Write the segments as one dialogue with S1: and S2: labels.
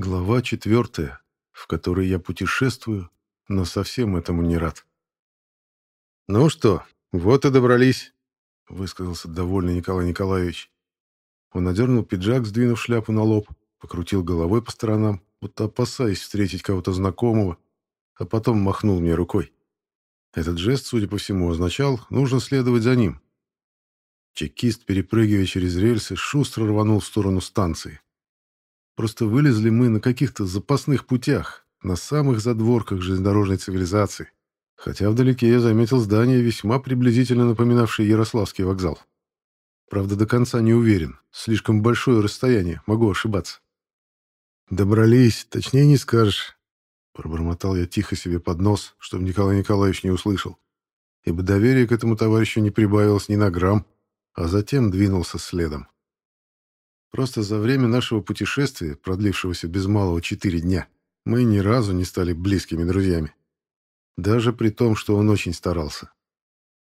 S1: Глава четвертая, в которой я путешествую, но совсем этому не рад. «Ну что, вот и добрались», — высказался довольный Николай Николаевич. Он одернул пиджак, сдвинув шляпу на лоб, покрутил головой по сторонам, будто опасаясь встретить кого-то знакомого, а потом махнул мне рукой. Этот жест, судя по всему, означал, нужно следовать за ним. Чекист, перепрыгивая через рельсы, шустро рванул в сторону станции. Просто вылезли мы на каких-то запасных путях, на самых задворках железнодорожной цивилизации. Хотя вдалеке я заметил здание, весьма приблизительно напоминавшее Ярославский вокзал. Правда, до конца не уверен. Слишком большое расстояние, могу ошибаться. «Добрались, точнее не скажешь», — пробормотал я тихо себе под нос, чтобы Николай Николаевич не услышал, ибо доверие к этому товарищу не прибавилось ни на грамм, а затем двинулся следом. Просто за время нашего путешествия, продлившегося без малого четыре дня, мы ни разу не стали близкими друзьями. Даже при том, что он очень старался.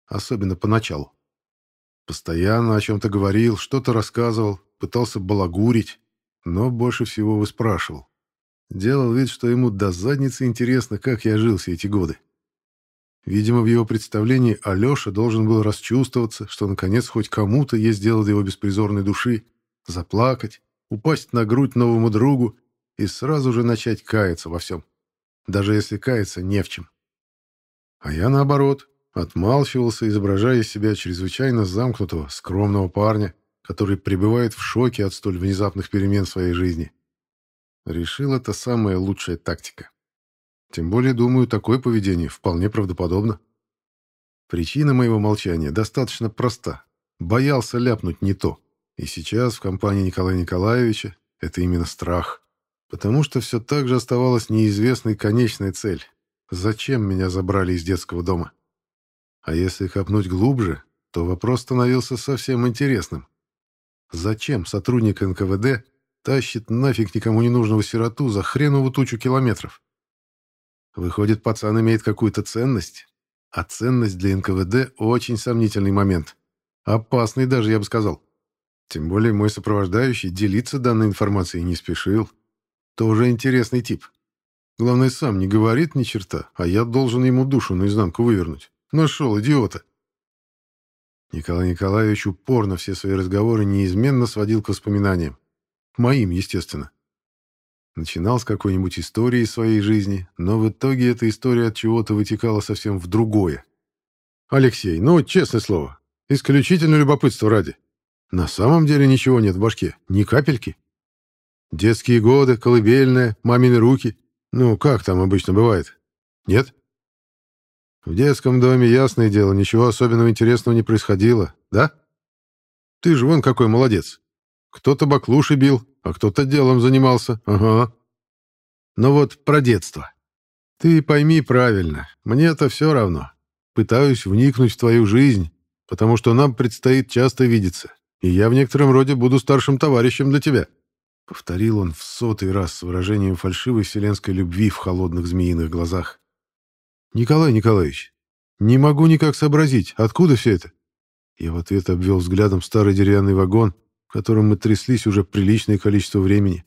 S1: Особенно поначалу. Постоянно о чем-то говорил, что-то рассказывал, пытался балагурить, но больше всего выспрашивал. Делал вид, что ему до задницы интересно, как я жил все эти годы. Видимо, в его представлении Алеша должен был расчувствоваться, что наконец хоть кому-то есть дело до его беспризорной души, заплакать, упасть на грудь новому другу и сразу же начать каяться во всем, даже если каяться не в чем. А я, наоборот, отмалчивался, изображая из себя чрезвычайно замкнутого, скромного парня, который пребывает в шоке от столь внезапных перемен в своей жизни. Решил, это самая лучшая тактика. Тем более, думаю, такое поведение вполне правдоподобно. Причина моего молчания достаточно проста. Боялся ляпнуть не то. И сейчас в компании Николая Николаевича это именно страх. Потому что все так же оставалась неизвестной конечная цель. Зачем меня забрали из детского дома? А если копнуть глубже, то вопрос становился совсем интересным. Зачем сотрудник НКВД тащит нафиг никому не нужного сироту за хренову тучу километров? Выходит, пацан имеет какую-то ценность, а ценность для НКВД очень сомнительный момент. Опасный даже, я бы сказал. Тем более мой сопровождающий делиться данной информацией не спешил. Тоже интересный тип. Главное, сам не говорит ни черта, а я должен ему душу наизнанку вывернуть. Нашел идиота. Николай Николаевич упорно все свои разговоры неизменно сводил к воспоминаниям. Моим, естественно. Начинал с какой-нибудь истории своей жизни, но в итоге эта история от чего-то вытекала совсем в другое. «Алексей, ну, честное слово, исключительно любопытство ради. На самом деле ничего нет в башке, ни капельки. Детские годы, колыбельная, мамины руки. Ну, как там обычно бывает? Нет? В детском доме, ясное дело, ничего особенного интересного не происходило, да? Ты же вон какой молодец. Кто-то баклуши бил, а кто-то делом занимался. Ага. Но вот про детство. Ты пойми правильно, мне это все равно. Пытаюсь вникнуть в твою жизнь, потому что нам предстоит часто видеться и я в некотором роде буду старшим товарищем для тебя», — повторил он в сотый раз с выражением фальшивой вселенской любви в холодных змеиных глазах. «Николай Николаевич, не могу никак сообразить, откуда все это?» Я в ответ обвел взглядом старый деревянный вагон, в котором мы тряслись уже приличное количество времени.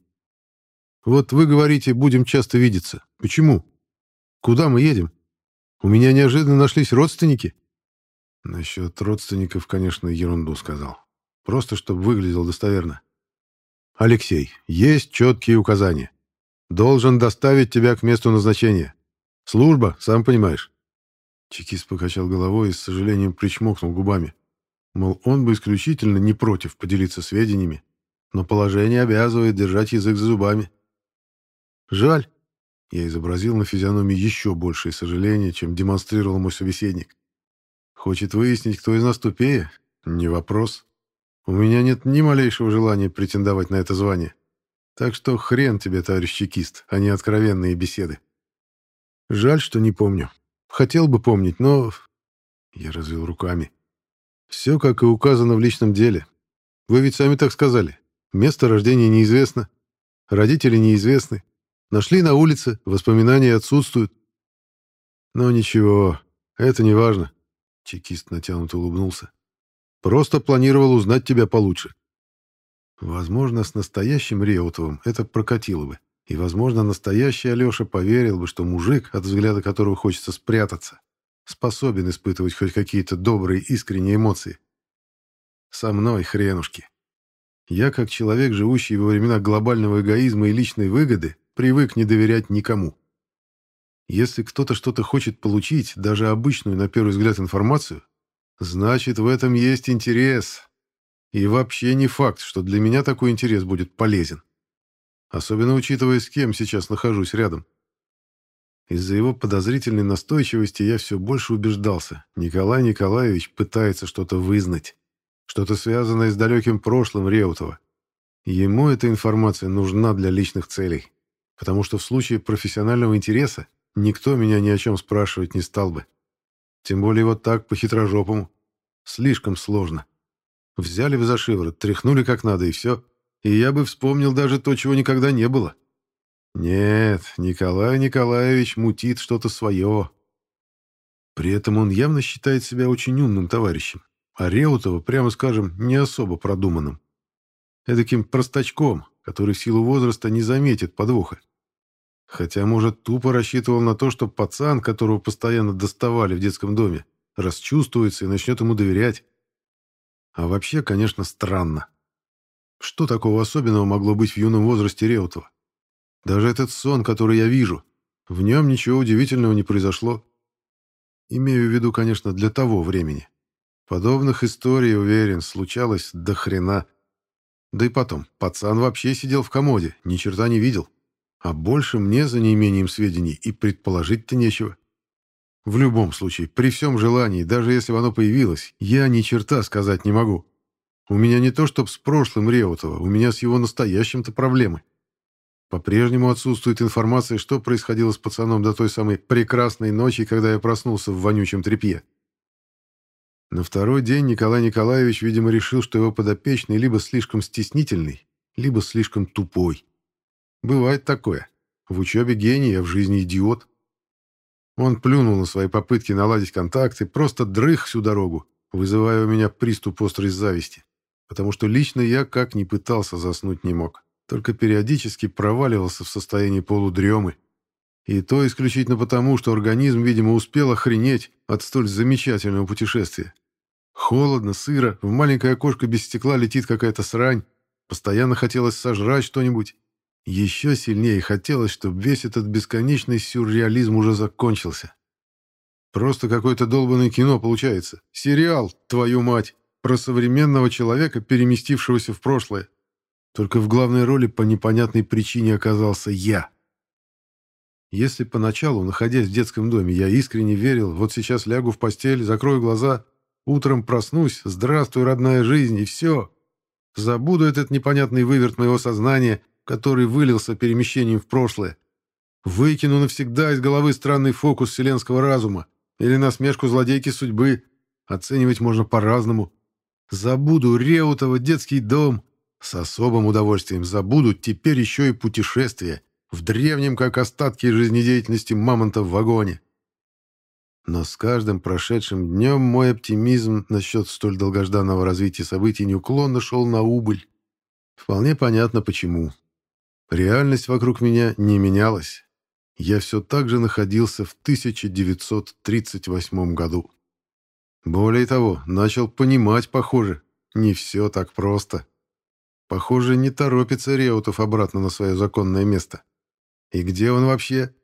S1: «Вот вы говорите, будем часто видеться. Почему? Куда мы едем? У меня неожиданно нашлись родственники?» Насчет родственников, конечно, ерунду сказал. Просто чтобы выглядел достоверно. «Алексей, есть четкие указания. Должен доставить тебя к месту назначения. Служба, сам понимаешь». Чекист покачал головой и с сожалением причмокнул губами. Мол, он бы исключительно не против поделиться сведениями, но положение обязывает держать язык за зубами. «Жаль». Я изобразил на физиономии еще большее сожаление, чем демонстрировал мой собеседник. «Хочет выяснить, кто из нас тупее? Не вопрос. У меня нет ни малейшего желания претендовать на это звание. Так что хрен тебе, товарищ чекист, а не откровенные беседы. Жаль, что не помню. Хотел бы помнить, но... Я развел руками. Все, как и указано в личном деле. Вы ведь сами так сказали. Место рождения неизвестно. Родители неизвестны. Нашли на улице, воспоминания отсутствуют. Но ничего, это не важно. Чекист натянуто улыбнулся. Просто планировал узнать тебя получше. Возможно, с настоящим Реутовым это прокатило бы. И, возможно, настоящий Алеша поверил бы, что мужик, от взгляда которого хочется спрятаться, способен испытывать хоть какие-то добрые искренние эмоции. Со мной хренушки. Я, как человек, живущий во времена глобального эгоизма и личной выгоды, привык не доверять никому. Если кто-то что-то хочет получить, даже обычную, на первый взгляд, информацию, значит, в этом есть интерес. И вообще не факт, что для меня такой интерес будет полезен. Особенно учитывая, с кем сейчас нахожусь рядом. Из-за его подозрительной настойчивости я все больше убеждался. Николай Николаевич пытается что-то вызнать. Что-то связанное с далеким прошлым Реутова. Ему эта информация нужна для личных целей. Потому что в случае профессионального интереса никто меня ни о чем спрашивать не стал бы. Тем более вот так, по-хитрожопому. Слишком сложно. Взяли бы за тряхнули как надо, и все. И я бы вспомнил даже то, чего никогда не было. Нет, Николай Николаевич мутит что-то свое. При этом он явно считает себя очень умным товарищем, а Реутова, прямо скажем, не особо продуманным. Эдаким простачком, который в силу возраста не заметит подвоха. Хотя, может, тупо рассчитывал на то, что пацан, которого постоянно доставали в детском доме, расчувствуется и начнет ему доверять. А вообще, конечно, странно. Что такого особенного могло быть в юном возрасте Реутова? Даже этот сон, который я вижу, в нем ничего удивительного не произошло. Имею в виду, конечно, для того времени. Подобных историй, уверен, случалось до хрена. Да и потом, пацан вообще сидел в комоде, ни черта не видел. А больше мне за неимением сведений и предположить-то нечего. В любом случае, при всем желании, даже если бы оно появилось, я ни черта сказать не могу. У меня не то чтоб с прошлым Реутова, у меня с его настоящим-то проблемы. По-прежнему отсутствует информация, что происходило с пацаном до той самой прекрасной ночи, когда я проснулся в вонючем тряпье. На второй день Николай Николаевич, видимо, решил, что его подопечный либо слишком стеснительный, либо слишком тупой. Бывает такое. В учебе гений, а в жизни идиот. Он плюнул на свои попытки наладить контакты, просто дрых всю дорогу, вызывая у меня приступ острой зависти, потому что лично я как ни пытался заснуть не мог, только периодически проваливался в состоянии полудремы. И то исключительно потому, что организм, видимо, успел охренеть от столь замечательного путешествия. Холодно, сыро, в маленькое окошко без стекла летит какая-то срань, постоянно хотелось сожрать что-нибудь, еще сильнее хотелось, чтобы весь этот бесконечный сюрреализм уже закончился. Просто какое-то долбанное кино получается. Сериал, твою мать, про современного человека, переместившегося в прошлое. Только в главной роли по непонятной причине оказался я. Если поначалу, находясь в детском доме, я искренне верил, вот сейчас лягу в постель, закрою глаза, утром проснусь, здравствуй, родная жизнь, и все. Забуду этот непонятный выверт моего сознания который вылился перемещением в прошлое. Выкину навсегда из головы странный фокус вселенского разума или насмешку злодейки судьбы. Оценивать можно по-разному. Забуду Реутова детский дом. С особым удовольствием забуду теперь еще и путешествие в древнем, как остатки жизнедеятельности мамонта в вагоне. Но с каждым прошедшим днем мой оптимизм насчет столь долгожданного развития событий неуклонно шел на убыль. Вполне понятно, почему. Реальность вокруг меня не менялась. Я все так же находился в 1938 году. Более того, начал понимать, похоже, не все так просто. Похоже, не торопится Реутов обратно на свое законное место. И где он вообще?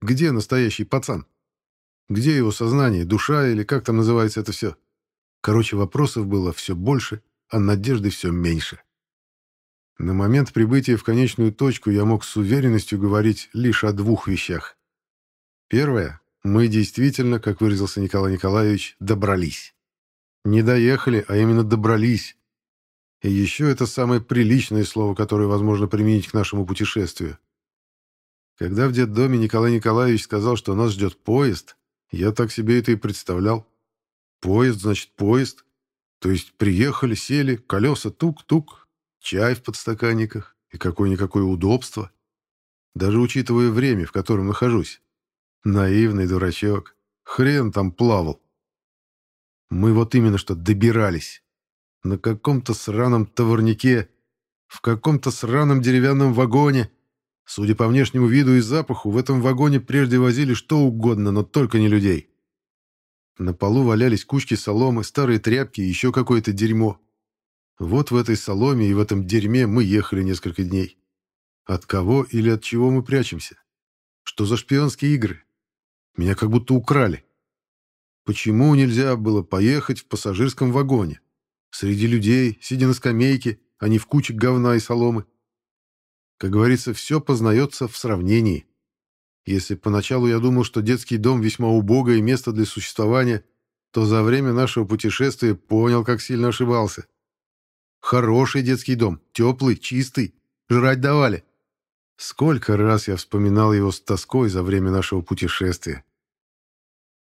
S1: Где настоящий пацан? Где его сознание, душа или как там называется это все? Короче, вопросов было все больше, а надежды все меньше. На момент прибытия в конечную точку я мог с уверенностью говорить лишь о двух вещах. Первое. Мы действительно, как выразился Николай Николаевич, добрались. Не доехали, а именно добрались. И еще это самое приличное слово, которое возможно применить к нашему путешествию. Когда в детдоме Николай Николаевич сказал, что нас ждет поезд, я так себе это и представлял. Поезд, значит, поезд. То есть приехали, сели, колеса тук-тук, Чай в подстаканниках и какое-никакое удобство. Даже учитывая время, в котором нахожусь. Наивный дурачок. Хрен там плавал. Мы вот именно что добирались. На каком-то сраном товарнике, в каком-то сраном деревянном вагоне, Судя по внешнему виду и запаху, в этом вагоне прежде возили что угодно, но только не людей. На полу валялись кучки соломы, старые тряпки и еще какое-то дерьмо. Вот в этой соломе и в этом дерьме мы ехали несколько дней. От кого или от чего мы прячемся? Что за шпионские игры? Меня как будто украли. Почему нельзя было поехать в пассажирском вагоне? Среди людей, сидя на скамейке, а не в куче говна и соломы. Как говорится, все познается в сравнении. Если поначалу я думал, что детский дом весьма убогое место для существования, то за время нашего путешествия понял, как сильно ошибался. Хороший детский дом, теплый, чистый, жрать давали. Сколько раз я вспоминал его с тоской за время нашего путешествия.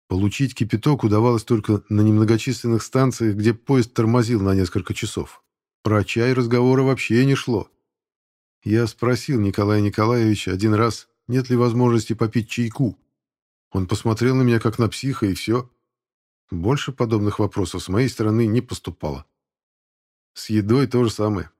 S1: Получить кипяток удавалось только на немногочисленных станциях, где поезд тормозил на несколько часов. Про чай разговора вообще не шло. Я спросил Николая Николаевича один раз, нет ли возможности попить чайку. Он посмотрел на меня как на психа, и все. Больше подобных вопросов с моей стороны не поступало. С едой то же самое.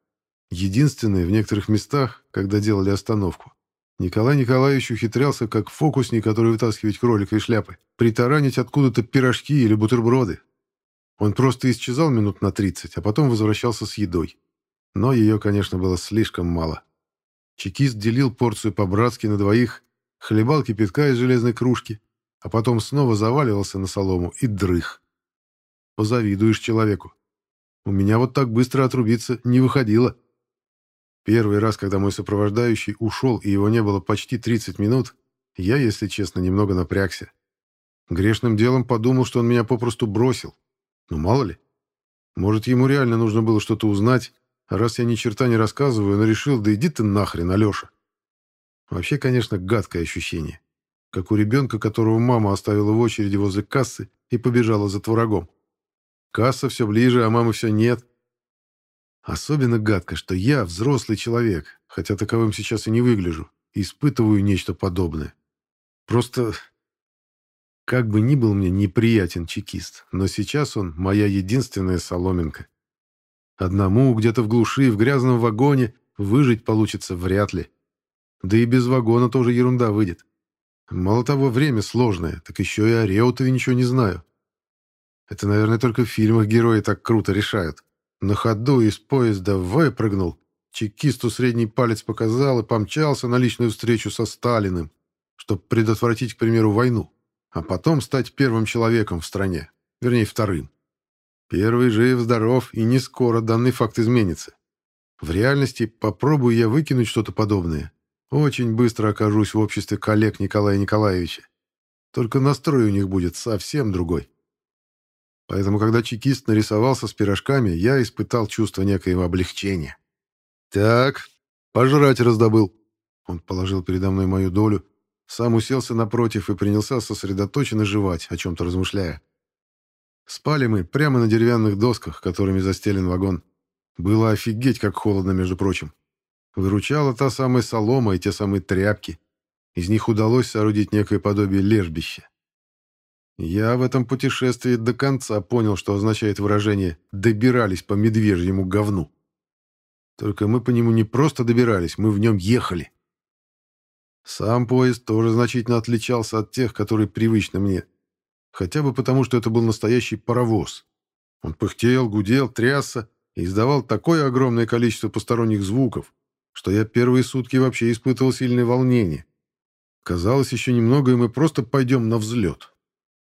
S1: Единственное, в некоторых местах, когда делали остановку, Николай Николаевич ухитрялся, как фокусник, который вытаскивает кролика из шляпы, притаранить откуда-то пирожки или бутерброды. Он просто исчезал минут на 30, а потом возвращался с едой. Но ее, конечно, было слишком мало. Чекист делил порцию по-братски на двоих, хлебал кипятка из железной кружки, а потом снова заваливался на солому и дрых. Позавидуешь человеку. У меня вот так быстро отрубиться не выходило. Первый раз, когда мой сопровождающий ушел и его не было почти 30 минут, я, если честно, немного напрягся. Грешным делом подумал, что он меня попросту бросил. Ну, мало ли. Может, ему реально нужно было что-то узнать, раз я ни черта не рассказываю, но решил, да иди ты нахрен, Алеша. Вообще, конечно, гадкое ощущение. Как у ребенка, которого мама оставила в очереди возле кассы и побежала за творогом. Касса все ближе, а мамы все нет. Особенно гадко, что я взрослый человек, хотя таковым сейчас и не выгляжу, испытываю нечто подобное. Просто как бы ни был мне неприятен чекист, но сейчас он моя единственная соломинка. Одному где-то в глуши, в грязном вагоне выжить получится вряд ли. Да и без вагона тоже ерунда выйдет. Мало того, время сложное, так еще и о Реутове ничего не знаю. Это, наверное, только в фильмах герои так круто решают. На ходу из поезда выпрыгнул, чекисту средний палец показал и помчался на личную встречу со Сталиным, чтобы предотвратить, к примеру, войну, а потом стать первым человеком в стране, вернее, вторым. Первый жив-здоров, и не скоро данный факт изменится. В реальности, попробую я выкинуть что-то подобное, очень быстро окажусь в обществе коллег Николая Николаевича. Только настрой у них будет совсем другой. Поэтому, когда чекист нарисовался с пирожками, я испытал чувство некоего облегчения. «Так, пожрать раздобыл». Он положил передо мной мою долю, сам уселся напротив и принялся сосредоточенно жевать, о чем-то размышляя. Спали мы прямо на деревянных досках, которыми застелен вагон. Было офигеть, как холодно, между прочим. Выручала та самая солома и те самые тряпки. Из них удалось соорудить некое подобие лежбища. Я в этом путешествии до конца понял, что означает выражение «добирались по медвежьему говну». Только мы по нему не просто добирались, мы в нем ехали. Сам поезд тоже значительно отличался от тех, которые привычны мне. Хотя бы потому, что это был настоящий паровоз. Он пыхтел, гудел, трясся и издавал такое огромное количество посторонних звуков, что я первые сутки вообще испытывал сильное волнение. Казалось, еще немного, и мы просто пойдем на взлет.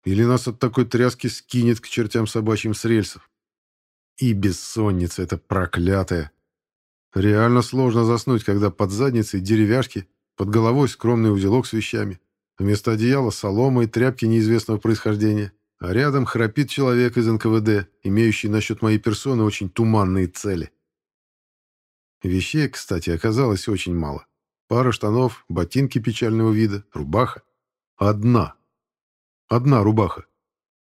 S1: Или нас от такой тряски скинет к чертям собачьим с рельсов. И бессонница эта проклятая. Реально сложно заснуть, когда под задницей деревяшки, под головой скромный узелок с вещами. Вместо одеяла солома и тряпки неизвестного происхождения. А рядом храпит человек из НКВД, имеющий насчет моей персоны очень туманные цели. Вещей, кстати, оказалось очень мало. Пара штанов, ботинки печального вида, рубаха. Одна. Одна рубаха.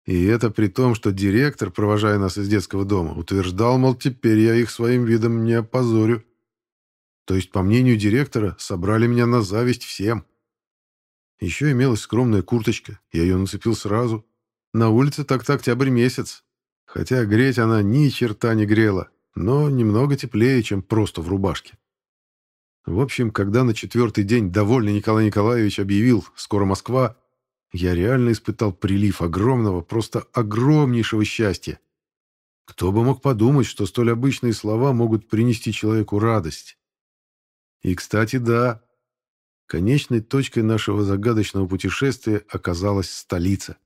S1: И это при том, что директор, провожая нас из детского дома, утверждал, мол, теперь я их своим видом не опозорю. То есть, по мнению директора, собрали меня на зависть всем. Еще имелась скромная курточка, я ее нацепил сразу. На улице так-то октябрь месяц, хотя греть она ни черта не грела, но немного теплее, чем просто в рубашке. В общем, когда на четвертый день довольный Николай Николаевич объявил «Скоро Москва», я реально испытал прилив огромного, просто огромнейшего счастья. Кто бы мог подумать, что столь обычные слова могут принести человеку радость. И, кстати, да, конечной точкой нашего загадочного путешествия оказалась столица.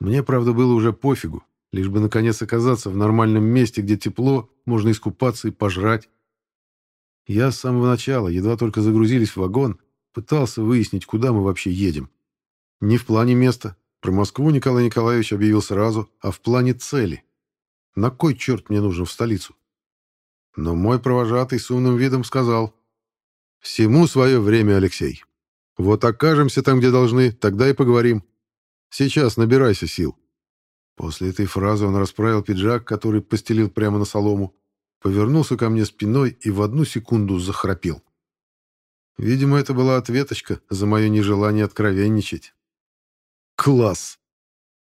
S1: Мне, правда, было уже пофигу, лишь бы наконец оказаться в нормальном месте, где тепло, можно искупаться и пожрать. Я с самого начала, едва только загрузились в вагон, пытался выяснить, куда мы вообще едем. Не в плане места. Про Москву Николай Николаевич объявил сразу, а в плане цели. На кой черт мне нужен в столицу? Но мой провожатый с умным видом сказал. «Всему свое время, Алексей. Вот окажемся там, где должны, тогда и поговорим. Сейчас набирайся сил». После этой фразы он расправил пиджак, который постелил прямо на солому, повернулся ко мне спиной и в одну секунду захрапел. Видимо, это была ответочка за мое нежелание откровенничать. Класс!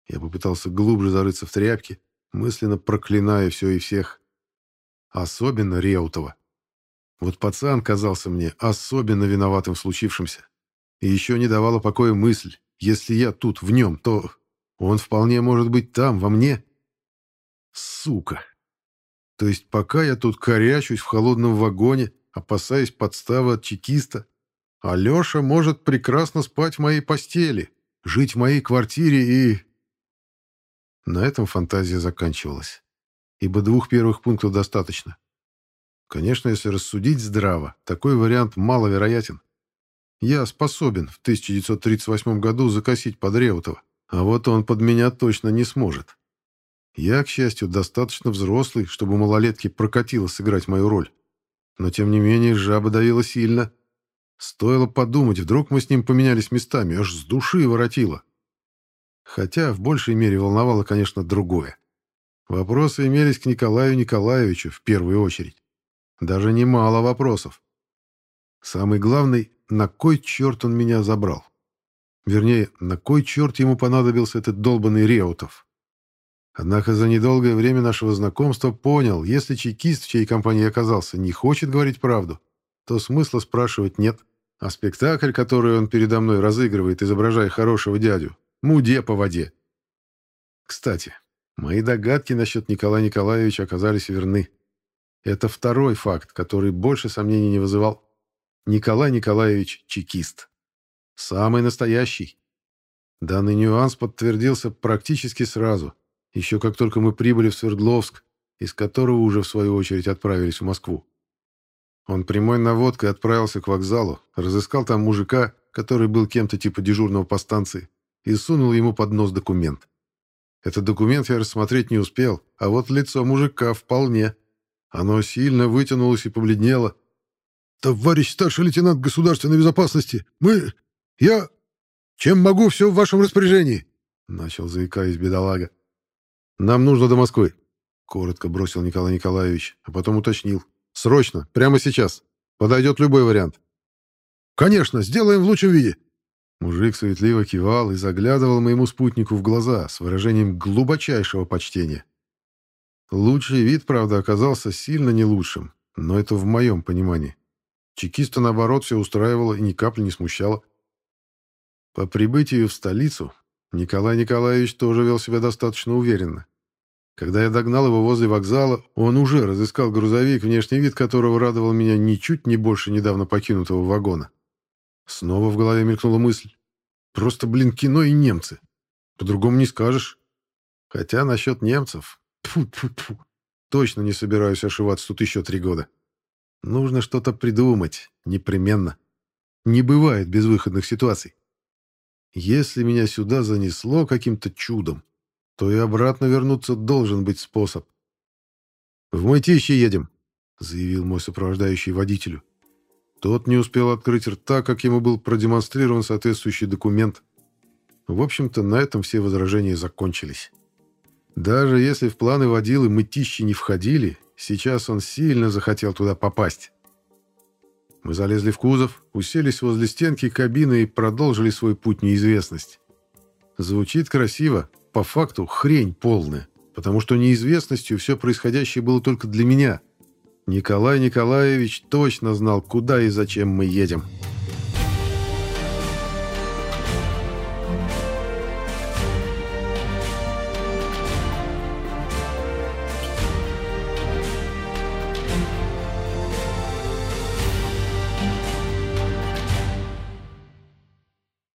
S1: Я попытался глубже зарыться в тряпки, мысленно проклиная все и всех. Особенно Реутова. Вот пацан казался мне особенно виноватым в случившемся. И еще не давала покоя мысль, если я тут в нем, то он вполне может быть там, во мне. Сука! То есть пока я тут корячусь в холодном вагоне, опасаясь подставы от чекиста, Алеша может прекрасно спать в моей постели, жить в моей квартире и... На этом фантазия заканчивалась, ибо двух первых пунктов достаточно. Конечно, если рассудить здраво, такой вариант маловероятен. Я способен в 1938 году закосить под Реутова, а вот он под меня точно не сможет. Я, к счастью, достаточно взрослый, чтобы малолетке прокатило сыграть мою роль. Но, тем не менее, жаба давила сильно, Стоило подумать, вдруг мы с ним поменялись местами, аж с души воротило. Хотя в большей мере волновало, конечно, другое. Вопросы имелись к Николаю Николаевичу в первую очередь. Даже немало вопросов. Самый главный, на кой черт он меня забрал? Вернее, на кой черт ему понадобился этот долбанный Реутов? Однако за недолгое время нашего знакомства понял, если чекист, в чьей компании оказался, не хочет говорить правду, то смысла спрашивать нет. А спектакль, который он передо мной разыгрывает, изображая хорошего дядю, муде по воде. Кстати, мои догадки насчет Николая Николаевича оказались верны. Это второй факт, который больше сомнений не вызывал. Николай Николаевич – чекист. Самый настоящий. Данный нюанс подтвердился практически сразу, еще как только мы прибыли в Свердловск, из которого уже в свою очередь отправились в Москву. Он прямой наводкой отправился к вокзалу, разыскал там мужика, который был кем-то типа дежурного по станции, и сунул ему под нос документ. Этот документ я рассмотреть не успел, а вот лицо мужика вполне. Оно сильно вытянулось и побледнело. «Товарищ старший лейтенант государственной безопасности, мы... я... чем могу, все в вашем распоряжении!» Начал заикаясь бедолага. «Нам нужно до Москвы», — коротко бросил Николай Николаевич, а потом уточнил. Срочно, прямо сейчас. Подойдет любой вариант. Конечно, сделаем в лучшем виде. Мужик суетливо кивал и заглядывал моему спутнику в глаза с выражением глубочайшего почтения. Лучший вид, правда, оказался сильно не лучшим, но это в моем понимании. Чекиста, наоборот, все устраивало и ни капли не смущало. По прибытию в столицу Николай Николаевич тоже вел себя достаточно уверенно. Когда я догнал его возле вокзала, он уже разыскал грузовик, внешний вид которого радовал меня ничуть не больше недавно покинутого вагона. Снова в голове мелькнула мысль. Просто, блин, кино и немцы. По-другому не скажешь. Хотя насчет немцев... Тьфу -тьфу -тьфу, точно не собираюсь ошиваться тут еще три года. Нужно что-то придумать. Непременно. Не бывает безвыходных ситуаций. Если меня сюда занесло каким-то чудом, то и обратно вернуться должен быть способ. «В Мытище едем», — заявил мой сопровождающий водителю. Тот не успел открыть рта, как ему был продемонстрирован соответствующий документ. В общем-то, на этом все возражения закончились. Даже если в планы водилы мытищи не входили, сейчас он сильно захотел туда попасть. Мы залезли в кузов, уселись возле стенки кабины и продолжили свой путь неизвестность. Звучит красиво, по факту хрень полная, потому что неизвестностью все происходящее было только для меня. Николай Николаевич точно знал, куда и зачем мы едем.